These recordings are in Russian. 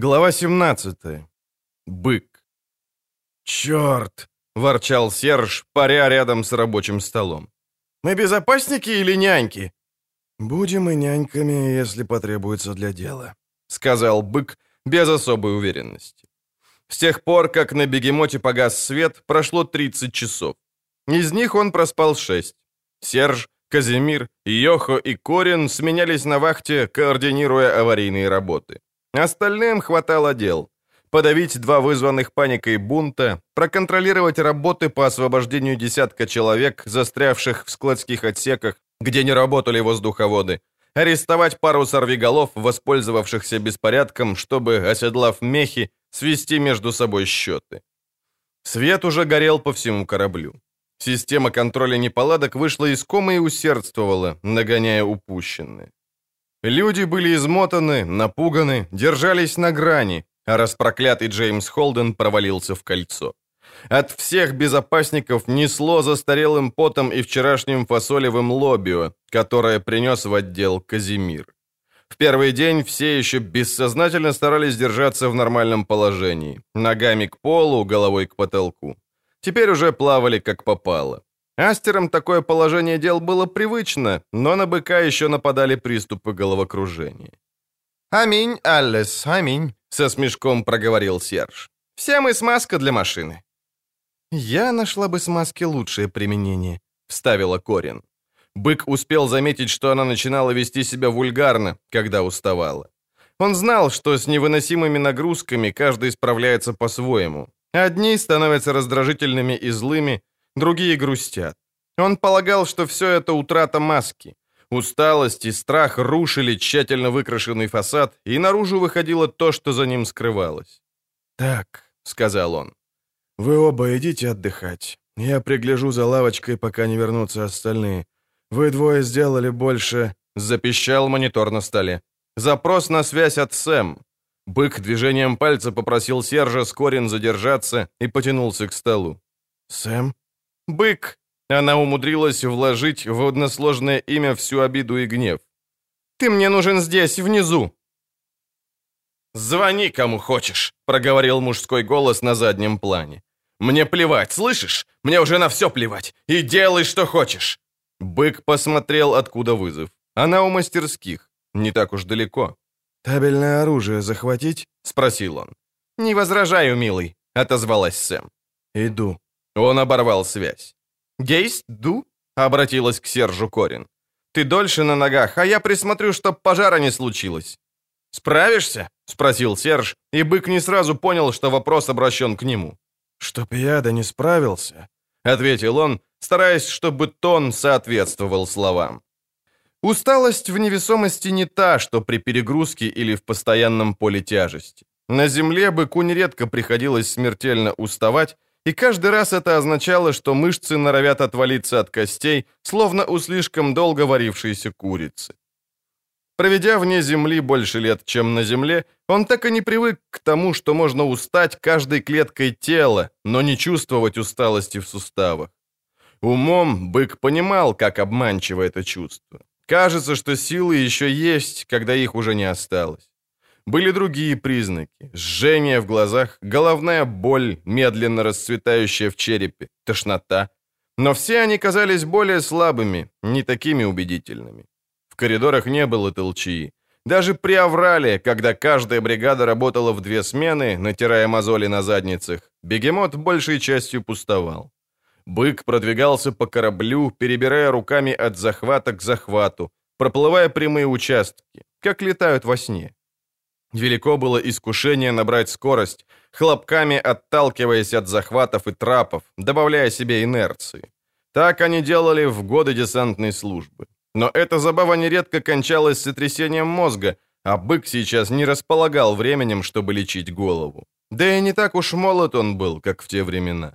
Глава 17. Бык. «Черт!» — ворчал Серж, паря рядом с рабочим столом. «Мы безопасники или няньки?» «Будем и няньками, если потребуется для дела», — сказал бык без особой уверенности. С тех пор, как на бегемоте погас свет, прошло 30 часов. Из них он проспал 6. Серж, Казимир, Йохо и Корин сменялись на вахте, координируя аварийные работы. Остальным хватало дел. Подавить два вызванных паникой бунта, проконтролировать работы по освобождению десятка человек, застрявших в складских отсеках, где не работали воздуховоды, арестовать пару сорвиголов, воспользовавшихся беспорядком, чтобы, оседлав мехи, свести между собой счеты. Свет уже горел по всему кораблю. Система контроля неполадок вышла из комы и усердствовала, нагоняя упущенные. Люди были измотаны, напуганы, держались на грани, а распроклятый Джеймс Холден провалился в кольцо. От всех безопасников несло застарелым потом и вчерашним фасолевым лобио, которое принес в отдел Казимир. В первый день все еще бессознательно старались держаться в нормальном положении, ногами к полу, головой к потолку. Теперь уже плавали как попало. Астерам такое положение дел было привычно, но на быка еще нападали приступы головокружения. «Аминь, Аллес, аминь», — со смешком проговорил Серж. «Все мы смазка для машины». «Я нашла бы смазке лучшее применение», — вставила Корин. Бык успел заметить, что она начинала вести себя вульгарно, когда уставала. Он знал, что с невыносимыми нагрузками каждый справляется по-своему. Одни становятся раздражительными и злыми, другие грустят. Он полагал, что все это утрата маски. Усталость и страх рушили тщательно выкрашенный фасад, и наружу выходило то, что за ним скрывалось. «Так», — сказал он, — «вы оба идите отдыхать. Я пригляжу за лавочкой, пока не вернутся остальные. Вы двое сделали больше...» — запищал монитор на столе. «Запрос на связь от Сэм». Бык движением пальца попросил Сержа Скорин задержаться и потянулся к столу. «Сэм?» «Бык!» Она умудрилась вложить в односложное имя всю обиду и гнев. «Ты мне нужен здесь, внизу!» «Звони кому хочешь», — проговорил мужской голос на заднем плане. «Мне плевать, слышишь? Мне уже на все плевать. И делай, что хочешь!» Бык посмотрел, откуда вызов. Она у мастерских. Не так уж далеко. «Табельное оружие захватить?» — спросил он. «Не возражаю, милый», — отозвалась Сэм. «Иду». Он оборвал связь. «Гейст, ду?» — обратилась к Сержу Корин. «Ты дольше на ногах, а я присмотрю, чтоб пожара не случилось». «Справишься?» — спросил Серж, и бык не сразу понял, что вопрос обращен к нему. «Чтоб я да не справился», — ответил он, стараясь, чтобы тон соответствовал словам. Усталость в невесомости не та, что при перегрузке или в постоянном поле тяжести. На земле быку нередко приходилось смертельно уставать, и каждый раз это означало, что мышцы норовят отвалиться от костей, словно у слишком долго варившейся курицы. Проведя вне земли больше лет, чем на земле, он так и не привык к тому, что можно устать каждой клеткой тела, но не чувствовать усталости в суставах. Умом бык понимал, как обманчиво это чувство. Кажется, что силы еще есть, когда их уже не осталось. Были другие признаки. Жжение в глазах, головная боль, медленно расцветающая в черепе, тошнота. Но все они казались более слабыми, не такими убедительными. В коридорах не было толчии. Даже при Аврале, когда каждая бригада работала в две смены, натирая мозоли на задницах, бегемот большей частью пустовал. Бык продвигался по кораблю, перебирая руками от захвата к захвату, проплывая прямые участки, как летают во сне. Велико было искушение набрать скорость, хлопками отталкиваясь от захватов и трапов, добавляя себе инерции. Так они делали в годы десантной службы. Но эта забава нередко кончалась сотрясением мозга, а бык сейчас не располагал временем, чтобы лечить голову. Да и не так уж молод он был, как в те времена.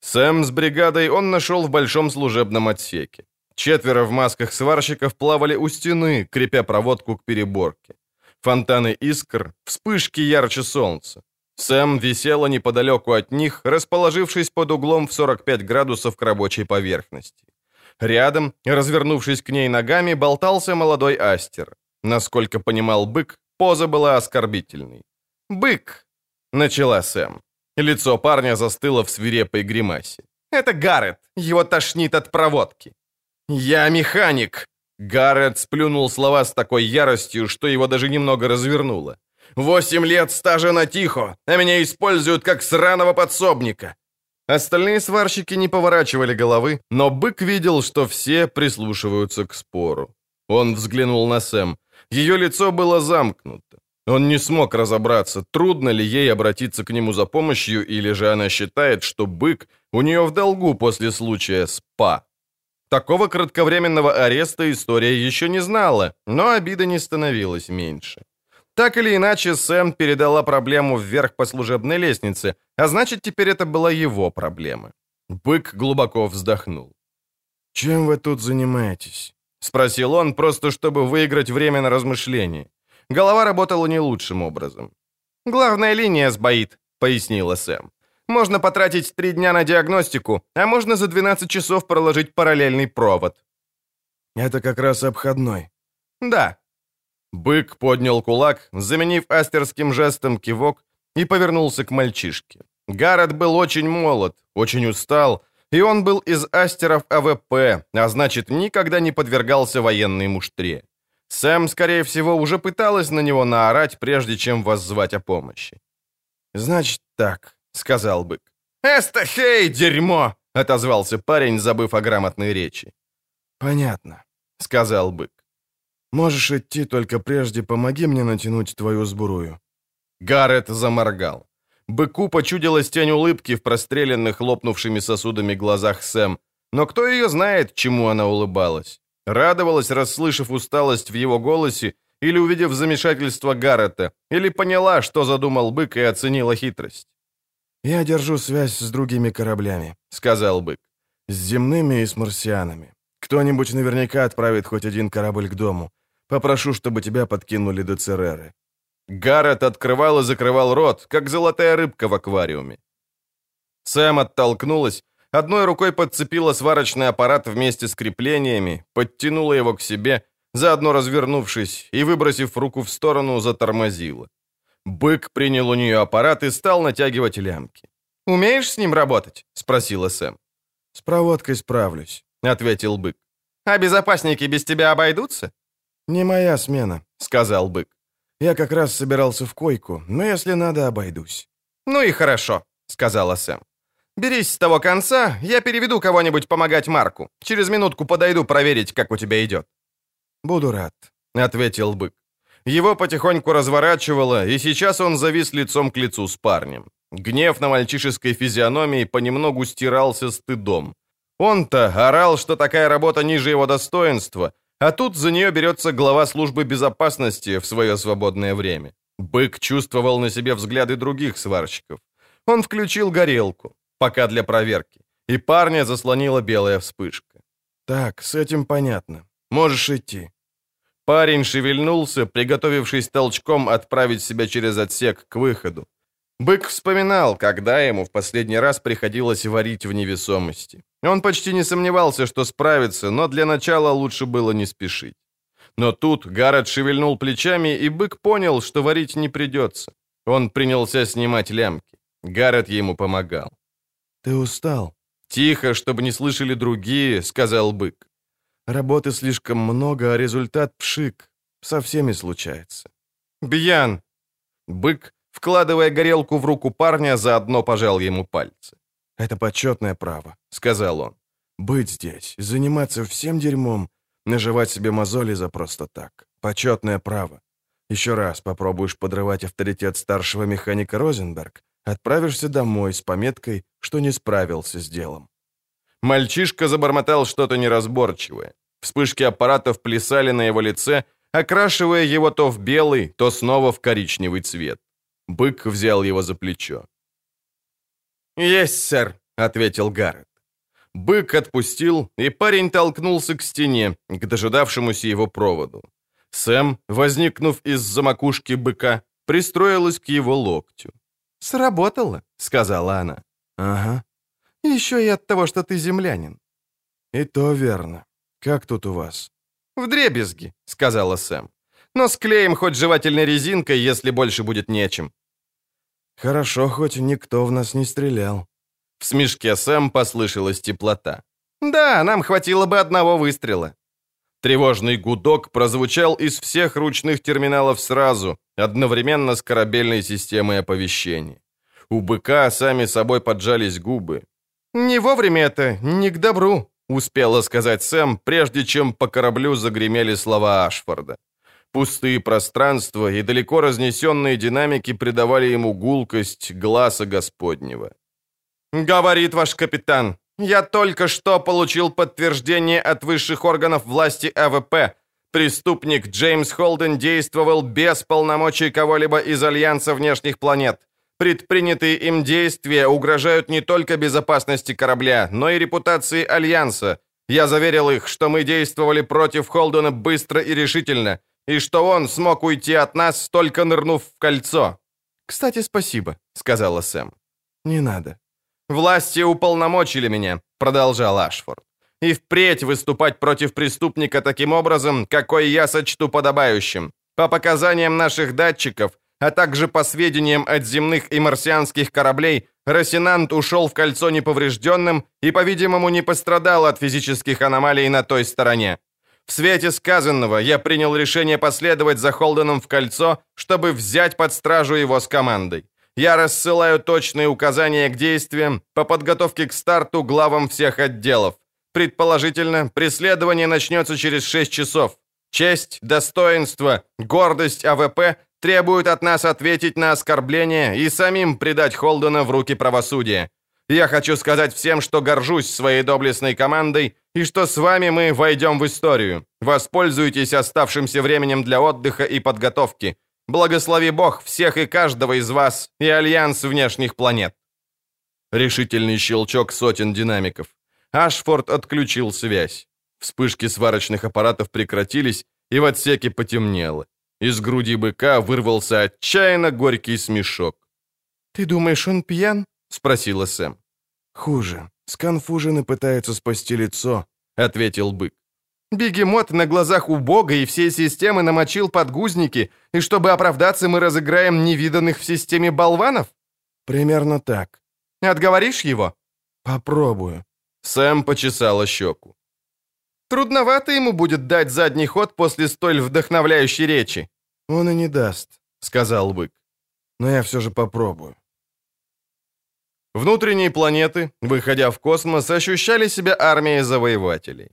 Сэм с бригадой он нашел в большом служебном отсеке. Четверо в масках сварщиков плавали у стены, крепя проводку к переборке фонтаны искр, вспышки ярче солнца. Сэм висела неподалеку от них, расположившись под углом в 45 градусов к рабочей поверхности. Рядом, развернувшись к ней ногами, болтался молодой астер. Насколько понимал бык, поза была оскорбительной. «Бык», — начала Сэм. Лицо парня застыло в свирепой гримасе. «Это Гаррет. Его тошнит от проводки». «Я механик!» Гаррет сплюнул слова с такой яростью, что его даже немного развернуло. «Восемь лет стажа на тихо, а меня используют как сраного подсобника!» Остальные сварщики не поворачивали головы, но бык видел, что все прислушиваются к спору. Он взглянул на Сэм. Ее лицо было замкнуто. Он не смог разобраться, трудно ли ей обратиться к нему за помощью, или же она считает, что бык у нее в долгу после случая с Па. Такого кратковременного ареста история еще не знала, но обида не становилась меньше. Так или иначе, Сэм передала проблему вверх по служебной лестнице, а значит, теперь это была его проблема. Бык глубоко вздохнул. «Чем вы тут занимаетесь?» — спросил он, просто чтобы выиграть время на размышление. Голова работала не лучшим образом. «Главная линия сбоит», — пояснила Сэм. «Можно потратить три дня на диагностику, а можно за 12 часов проложить параллельный провод». «Это как раз обходной». «Да». Бык поднял кулак, заменив астерским жестом кивок, и повернулся к мальчишке. Гаррет был очень молод, очень устал, и он был из астеров АВП, а значит, никогда не подвергался военной муштре. Сэм, скорее всего, уже пыталась на него наорать, прежде чем воззвать о помощи. «Значит так», — сказал бык. «Эстахей, дерьмо!» — отозвался парень, забыв о грамотной речи. «Понятно», — сказал бык. «Можешь идти, только прежде помоги мне натянуть твою сбурую». Гаррет заморгал. Быку почудилась тень улыбки в простреленных лопнувшими сосудами глазах Сэм, но кто ее знает, чему она улыбалась? Радовалась, расслышав усталость в его голосе, или увидев замешательство Гаррета, или поняла, что задумал бык и оценила хитрость. «Я держу связь с другими кораблями», — сказал бык. «С земными и с марсианами. Кто-нибудь наверняка отправит хоть один корабль к дому. Попрошу, чтобы тебя подкинули до Цереры». Гаррет открывал и закрывал рот, как золотая рыбка в аквариуме. Сэм оттолкнулась, Одной рукой подцепила сварочный аппарат вместе с креплениями, подтянула его к себе, заодно развернувшись и, выбросив руку в сторону, затормозила. Бык принял у нее аппарат и стал натягивать лямки. «Умеешь с ним работать?» — спросила Сэм. «С проводкой справлюсь», — ответил бык. «А безопасники без тебя обойдутся?» «Не моя смена», — сказал бык. «Я как раз собирался в койку, но если надо, обойдусь». «Ну и хорошо», — сказала Сэм. «Берись с того конца, я переведу кого-нибудь помогать Марку. Через минутку подойду проверить, как у тебя идет». «Буду рад», — ответил бык. Его потихоньку разворачивало, и сейчас он завис лицом к лицу с парнем. Гнев на мальчишеской физиономии понемногу стирался стыдом. Он-то орал, что такая работа ниже его достоинства, а тут за нее берется глава службы безопасности в свое свободное время. Бык чувствовал на себе взгляды других сварщиков. Он включил горелку пока для проверки, и парня заслонила белая вспышка. «Так, с этим понятно. Можешь идти». Парень шевельнулся, приготовившись толчком отправить себя через отсек к выходу. Бык вспоминал, когда ему в последний раз приходилось варить в невесомости. Он почти не сомневался, что справится, но для начала лучше было не спешить. Но тут Гаррет шевельнул плечами, и бык понял, что варить не придется. Он принялся снимать лямки. Гаррет ему помогал. «Ты устал?» «Тихо, чтобы не слышали другие», — сказал бык. «Работы слишком много, а результат пшик. Со всеми случается». «Бьян!» Бык, вкладывая горелку в руку парня, заодно пожал ему пальцы. «Это почетное право», — сказал он. «Быть здесь, заниматься всем дерьмом, наживать себе мозоли за просто так. Почетное право. Еще раз попробуешь подрывать авторитет старшего механика Розенберг, Отправишься домой с пометкой, что не справился с делом. Мальчишка забормотал что-то неразборчивое. Вспышки аппаратов плясали на его лице, окрашивая его то в белый, то снова в коричневый цвет. Бык взял его за плечо. «Есть, сэр», — ответил Гаррет. Бык отпустил, и парень толкнулся к стене, к дожидавшемуся его проводу. Сэм, возникнув из-за макушки быка, пристроилась к его локтю. «Сработало», — сказала она. «Ага». «Еще и от того, что ты землянин». «И то верно. Как тут у вас?» «В дребезги», — сказала Сэм. «Но склеим хоть жевательной резинкой, если больше будет нечем». Хорошо, хоть никто в нас не стрелял. В смешке Сэм послышалась теплота. «Да, нам хватило бы одного выстрела». Тревожный гудок прозвучал из всех ручных терминалов сразу, одновременно с корабельной системой оповещения. У быка сами собой поджались губы. «Не вовремя это, не к добру», — успела сказать Сэм, прежде чем по кораблю загремели слова Ашфорда. Пустые пространства и далеко разнесенные динамики придавали ему гулкость гласа Господнего. «Говорит ваш капитан, я только что получил подтверждение от высших органов власти АВП. Преступник Джеймс Холден действовал без полномочий кого-либо из Альянса внешних планет. Предпринятые им действия угрожают не только безопасности корабля, но и репутации Альянса. Я заверил их, что мы действовали против Холдена быстро и решительно, и что он смог уйти от нас, только нырнув в кольцо. «Кстати, спасибо», — сказала Сэм. «Не надо». «Власти уполномочили меня», — продолжал Ашфорд. «И впредь выступать против преступника таким образом, какой я сочту подобающим. По показаниям наших датчиков, а также по сведениям от земных и марсианских кораблей, Росинант ушел в кольцо неповрежденным и, по-видимому, не пострадал от физических аномалий на той стороне. В свете сказанного я принял решение последовать за Холденом в кольцо, чтобы взять под стражу его с командой. Я рассылаю точные указания к действиям по подготовке к старту главам всех отделов. Предположительно, преследование начнется через 6 часов. Честь, достоинство, гордость АВП требуют от нас ответить на оскорбление и самим предать Холдена в руки правосудия. Я хочу сказать всем, что горжусь своей доблестной командой и что с вами мы войдем в историю. Воспользуйтесь оставшимся временем для отдыха и подготовки. Благослови Бог всех и каждого из вас и Альянс внешних планет. Решительный щелчок сотен динамиков. Ашфорд отключил связь. Вспышки сварочных аппаратов прекратились, и в отсеке потемнело. Из груди быка вырвался отчаянно горький смешок. «Ты думаешь, он пьян?» — спросила Сэм. «Хуже. Сконфужен и пытается спасти лицо», — ответил бык. «Бегемот на глазах у бога и всей системы намочил подгузники, и чтобы оправдаться, мы разыграем невиданных в системе болванов?» «Примерно так». «Отговоришь его?» «Попробую». Сэм почесала щеку. «Трудновато ему будет дать задний ход после столь вдохновляющей речи». «Он и не даст», — сказал бык. «Но я все же попробую». Внутренние планеты, выходя в космос, ощущали себя армией завоевателей.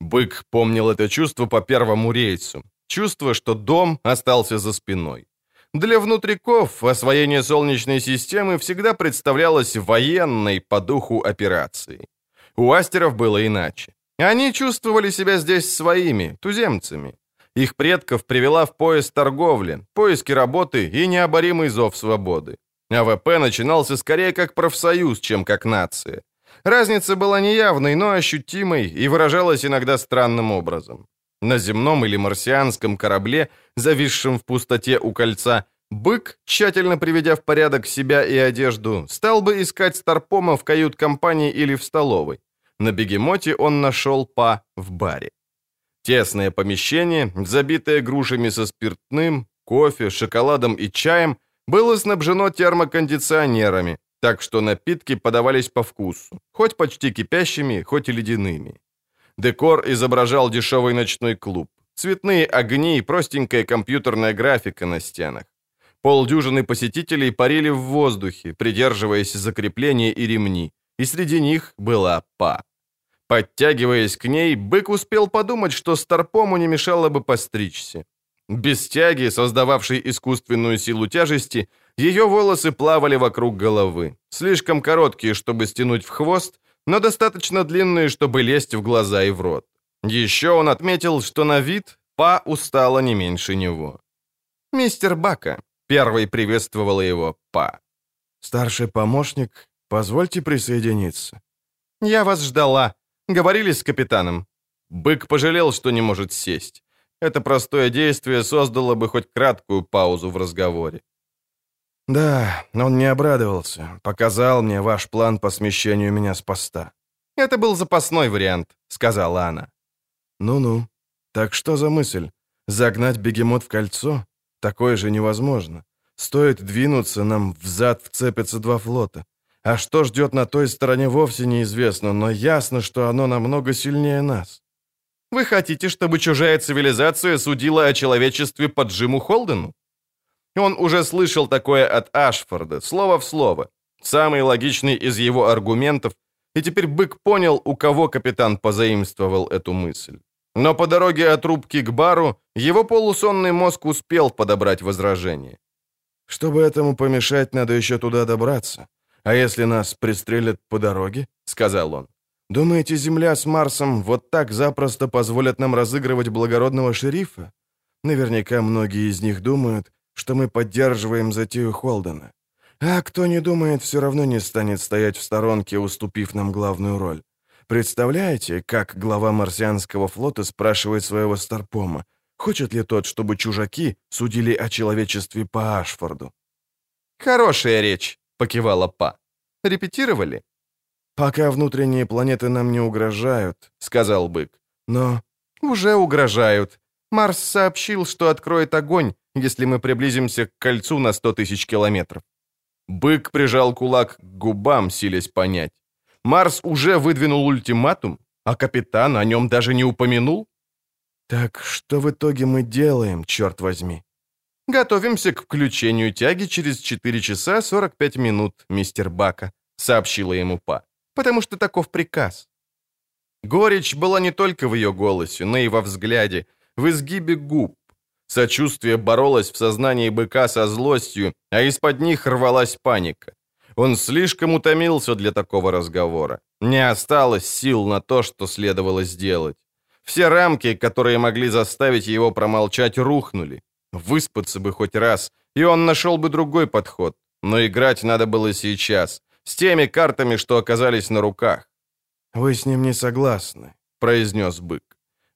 Бык помнил это чувство по первому рейсу. Чувство, что дом остался за спиной. Для внутриков освоение Солнечной системы всегда представлялось военной по духу операцией. У астеров было иначе. Они чувствовали себя здесь своими, туземцами. Их предков привела в пояс торговля, поиски работы и необоримый зов свободы. АВП начинался скорее как профсоюз, чем как нация. Разница была неявной, но ощутимой и выражалась иногда странным образом. На земном или марсианском корабле, зависшем в пустоте у кольца, бык, тщательно приведя в порядок себя и одежду, стал бы искать старпома в кают-компании или в столовой. На бегемоте он нашел па в баре. Тесное помещение, забитое грушами со спиртным, кофе, шоколадом и чаем, было снабжено термокондиционерами, так что напитки подавались по вкусу, хоть почти кипящими, хоть и ледяными. Декор изображал дешевый ночной клуб, цветные огни и простенькая компьютерная графика на стенах. Полдюжины посетителей парили в воздухе, придерживаясь за крепления и ремни, и среди них была Па. Подтягиваясь к ней, бык успел подумать, что Старпому не мешало бы постричься. Без тяги, создававшей искусственную силу тяжести, ее волосы плавали вокруг головы. Слишком короткие, чтобы стянуть в хвост, но достаточно длинные, чтобы лезть в глаза и в рот. Еще он отметил, что на вид Па устала не меньше него. «Мистер Бака», — первой приветствовала его Па. «Старший помощник, позвольте присоединиться». «Я вас ждала. Говорили с капитаном». Бык пожалел, что не может сесть. Это простое действие создало бы хоть краткую паузу в разговоре. «Да, он не обрадовался. Показал мне ваш план по смещению меня с поста». «Это был запасной вариант», — сказала она. «Ну-ну. Так что за мысль? Загнать бегемот в кольцо? Такое же невозможно. Стоит двинуться, нам взад вцепятся два флота. А что ждет на той стороне, вовсе неизвестно, но ясно, что оно намного сильнее нас. Вы хотите, чтобы чужая цивилизация судила о человечестве по Джиму Холдену? Он уже слышал такое от Ашфорда, слово в слово. Самый логичный из его аргументов, и теперь Бык понял, у кого капитан позаимствовал эту мысль. Но по дороге от рубки к бару его полусонный мозг успел подобрать возражение. «Чтобы этому помешать, надо еще туда добраться. А если нас пристрелят по дороге?» — сказал он. «Думаете, Земля с Марсом вот так запросто позволят нам разыгрывать благородного шерифа? Наверняка многие из них думают, что мы поддерживаем затею Холдена. А кто не думает, все равно не станет стоять в сторонке, уступив нам главную роль. Представляете, как глава марсианского флота спрашивает своего Старпома, хочет ли тот, чтобы чужаки судили о человечестве по Ашфорду? «Хорошая речь», — покивала Па. «Репетировали?» «Пока внутренние планеты нам не угрожают», — сказал Бык. «Но...» «Уже угрожают. Марс сообщил, что откроет огонь, если мы приблизимся к кольцу на сто тысяч километров». Бык прижал кулак к губам, силясь понять. Марс уже выдвинул ультиматум, а капитан о нем даже не упомянул? Так что в итоге мы делаем, черт возьми? Готовимся к включению тяги через 4 часа 45 минут, мистер Бака, сообщила ему Па, потому что таков приказ. Горечь была не только в ее голосе, но и во взгляде, в изгибе губ. Сочувствие боролось в сознании быка со злостью, а из-под них рвалась паника. Он слишком утомился для такого разговора. Не осталось сил на то, что следовало сделать. Все рамки, которые могли заставить его промолчать, рухнули. Выспаться бы хоть раз, и он нашел бы другой подход. Но играть надо было сейчас, с теми картами, что оказались на руках. «Вы с ним не согласны», — произнес бык.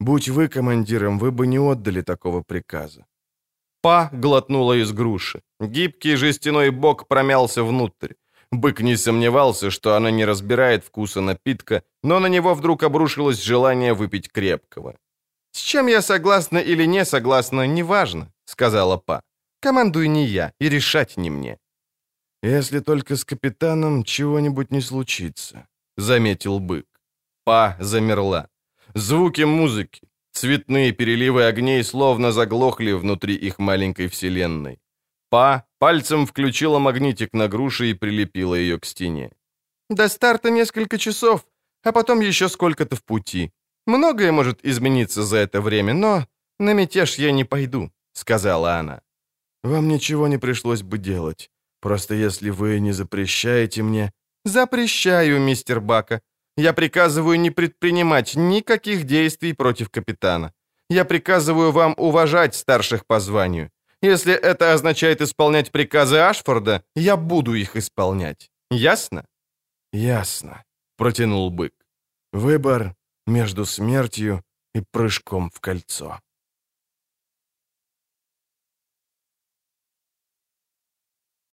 «Будь вы командиром, вы бы не отдали такого приказа». Па глотнула из груши. Гибкий жестяной бок промялся внутрь. Бык не сомневался, что она не разбирает вкуса напитка, но на него вдруг обрушилось желание выпить крепкого. «С чем я согласна или не согласна, неважно», — сказала Па. «Командуй не я, и решать не мне». «Если только с капитаном чего-нибудь не случится», — заметил бык. Па замерла. Звуки музыки, цветные переливы огней словно заглохли внутри их маленькой вселенной. Па пальцем включила магнитик на груши и прилепила ее к стене. «До старта несколько часов, а потом еще сколько-то в пути. Многое может измениться за это время, но на мятеж я не пойду», — сказала она. «Вам ничего не пришлось бы делать. Просто если вы не запрещаете мне...» «Запрещаю, мистер Бака. Я приказываю не предпринимать никаких действий против капитана. Я приказываю вам уважать старших по званию. Если это означает исполнять приказы Ашфорда, я буду их исполнять. Ясно?» «Ясно», — протянул бык. «Выбор между смертью и прыжком в кольцо».